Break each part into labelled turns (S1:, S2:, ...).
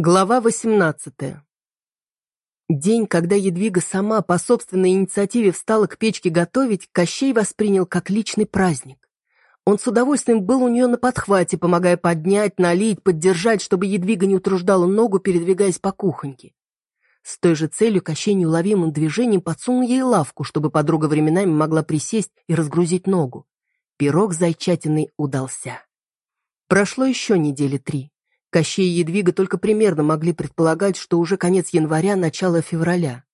S1: Глава 18. День, когда Едвига сама по собственной инициативе встала к печке готовить, Кощей воспринял как личный праздник. Он с удовольствием был у нее на подхвате, помогая поднять, налить, поддержать, чтобы Едвига не утруждала ногу, передвигаясь по кухоньке. С той же целью Кощей неуловимым движением подсунул ей лавку, чтобы подруга временами могла присесть и разгрузить ногу. Пирог зайчатиной удался. Прошло еще недели три. Кощей и Едвига только примерно могли предполагать, что уже конец января, начало февраля.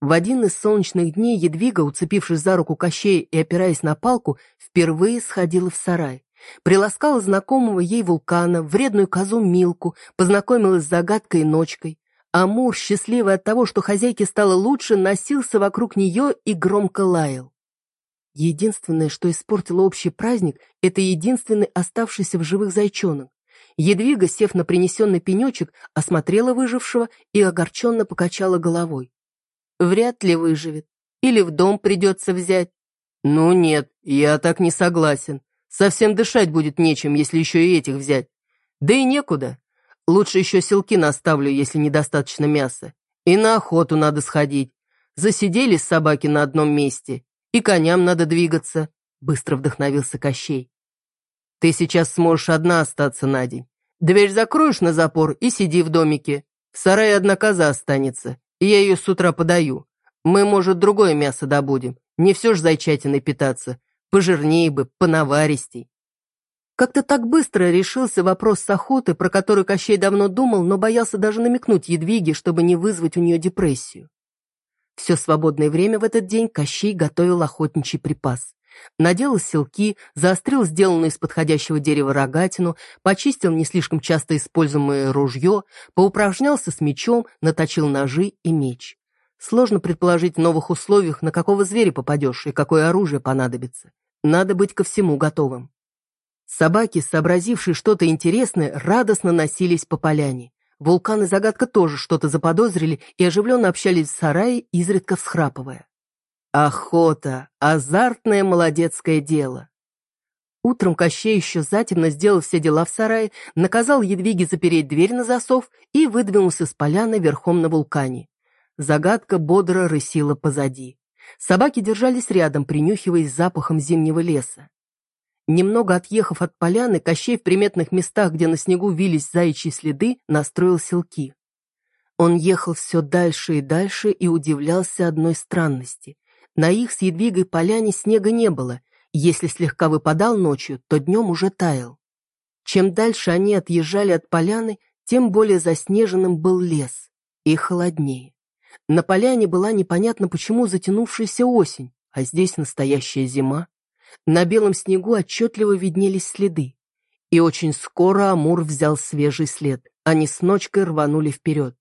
S1: В один из солнечных дней Едвига, уцепившись за руку Кощея и опираясь на палку, впервые сходила в сарай. Приласкала знакомого ей вулкана, вредную козу Милку, познакомилась с загадкой и ночкой. Амур, счастливый от того, что хозяйке стало лучше, носился вокруг нее и громко лаял. Единственное, что испортило общий праздник, это единственный оставшийся в живых зайчонок. Едвига, сев на принесенный пенечек, осмотрела выжившего и огорченно покачала головой. Вряд ли выживет. Или в дом придется взять. Ну нет, я так не согласен. Совсем дышать будет нечем, если еще и этих взять. Да и некуда. Лучше еще селки наставлю, если недостаточно мяса. И на охоту надо сходить. Засиделись собаки на одном месте. И коням надо двигаться. Быстро вдохновился Кощей. Ты сейчас сможешь одна остаться на день. Дверь закроешь на запор и сиди в домике. В сарае одна коза останется, и я ее с утра подаю. Мы, может, другое мясо добудем. Не все ж зайчатиной питаться. Пожирнее бы, понаваристей. Как-то так быстро решился вопрос с охоты, про который Кощей давно думал, но боялся даже намекнуть Едвиге, чтобы не вызвать у нее депрессию. Все свободное время в этот день Кощей готовил охотничий припас. Надел селки, заострил сделанную из подходящего дерева рогатину, почистил не слишком часто используемое ружье, поупражнялся с мечом, наточил ножи и меч. Сложно предположить в новых условиях, на какого зверя попадешь и какое оружие понадобится. Надо быть ко всему готовым. Собаки, сообразившие что-то интересное, радостно носились по поляне. Вулкан и Загадка тоже что-то заподозрили и оживленно общались в сарае, изредка всхрапывая. Охота — азартное молодецкое дело. Утром Кощей еще затемно сделал все дела в сарае, наказал Едвиге запереть дверь на засов и выдвинулся с поляны верхом на вулкане. Загадка бодро рысила позади. Собаки держались рядом, принюхиваясь запахом зимнего леса. Немного отъехав от поляны, Кощей в приметных местах, где на снегу вились заячьи следы, настроил селки. Он ехал все дальше и дальше и удивлялся одной странности. На их с Едвигой поляне снега не было. Если слегка выпадал ночью, то днем уже таял. Чем дальше они отъезжали от поляны, тем более заснеженным был лес и холоднее. На поляне была непонятно почему затянувшаяся осень, а здесь настоящая зима. На белом снегу отчетливо виднелись следы. И очень скоро Амур взял свежий след. Они с ночкой рванули вперед.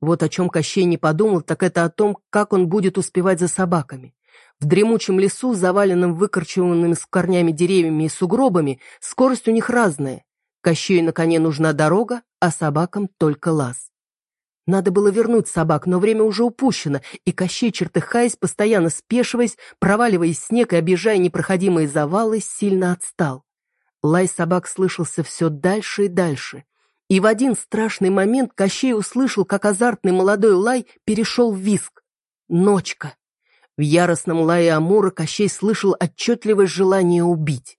S1: Вот о чем Кощей не подумал, так это о том, как он будет успевать за собаками. В дремучем лесу, заваленном выкорчеванными с корнями деревьями и сугробами, скорость у них разная. Кощею на коне нужна дорога, а собакам только лаз. Надо было вернуть собак, но время уже упущено, и Кощей, чертыхаясь, постоянно спешиваясь, проваливаясь в снег и объезжая непроходимые завалы, сильно отстал. Лай собак слышался все дальше и дальше. И в один страшный момент Кощей услышал, как азартный молодой лай перешел в виск. Ночка. В яростном лае Амура Кощей слышал отчетливое желание убить.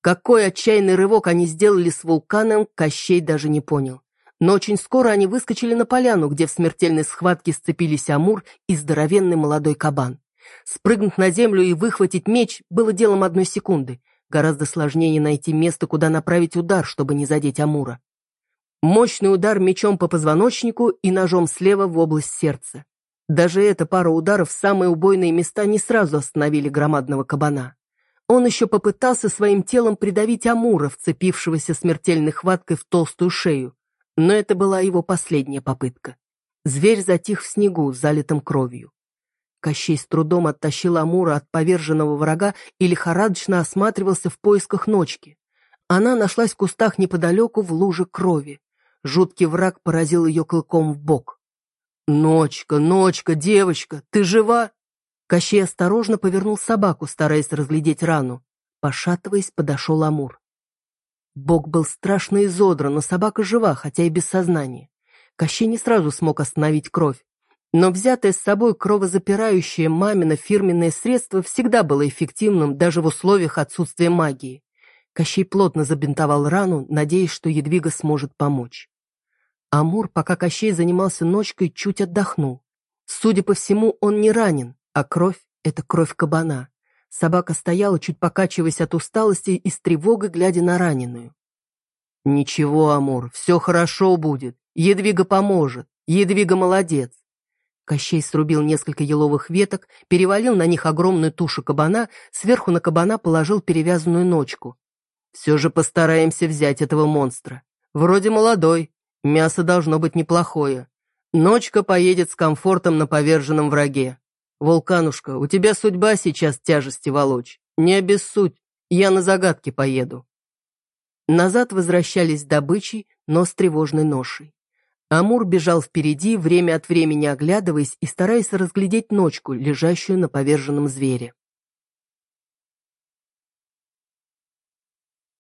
S1: Какой отчаянный рывок они сделали с вулканом, Кощей даже не понял. Но очень скоро они выскочили на поляну, где в смертельной схватке сцепились Амур и здоровенный молодой кабан. Спрыгнуть на землю и выхватить меч было делом одной секунды. Гораздо сложнее найти место, куда направить удар, чтобы не задеть Амура. Мощный удар мечом по позвоночнику и ножом слева в область сердца. Даже эта пара ударов в самые убойные места не сразу остановили громадного кабана. Он еще попытался своим телом придавить Амура, вцепившегося смертельной хваткой в толстую шею. Но это была его последняя попытка. Зверь затих в снегу, залитым кровью. Кощей с трудом оттащил Амура от поверженного врага и лихорадочно осматривался в поисках ночки. Она нашлась в кустах неподалеку в луже крови. Жуткий враг поразил ее клыком в бок. «Ночка, ночка, девочка, ты жива?» Кощей осторожно повернул собаку, стараясь разглядеть рану. Пошатываясь, подошел Амур. Бок был страшно изодран, но собака жива, хотя и без сознания. Кощей не сразу смог остановить кровь. Но взятое с собой кровозапирающее мамино фирменное средство всегда было эффективным даже в условиях отсутствия магии. Кощей плотно забинтовал рану, надеясь, что Едвига сможет помочь. Амур, пока Кощей занимался ночкой, чуть отдохнул. Судя по всему, он не ранен, а кровь — это кровь кабана. Собака стояла, чуть покачиваясь от усталости и с тревогой глядя на раненую. «Ничего, Амур, все хорошо будет. Едвига поможет. Едвига молодец. Кощей срубил несколько еловых веток, перевалил на них огромную тушу кабана, сверху на кабана положил перевязанную ночку. Все же постараемся взять этого монстра. Вроде молодой, мясо должно быть неплохое. Ночка поедет с комфортом на поверженном враге. Вулканушка, у тебя судьба сейчас тяжести волочь. Не обессудь, я на загадки поеду. Назад возвращались добычей, но с тревожной ношей. Амур бежал впереди, время от времени оглядываясь и стараясь разглядеть ночку, лежащую на поверженном звере.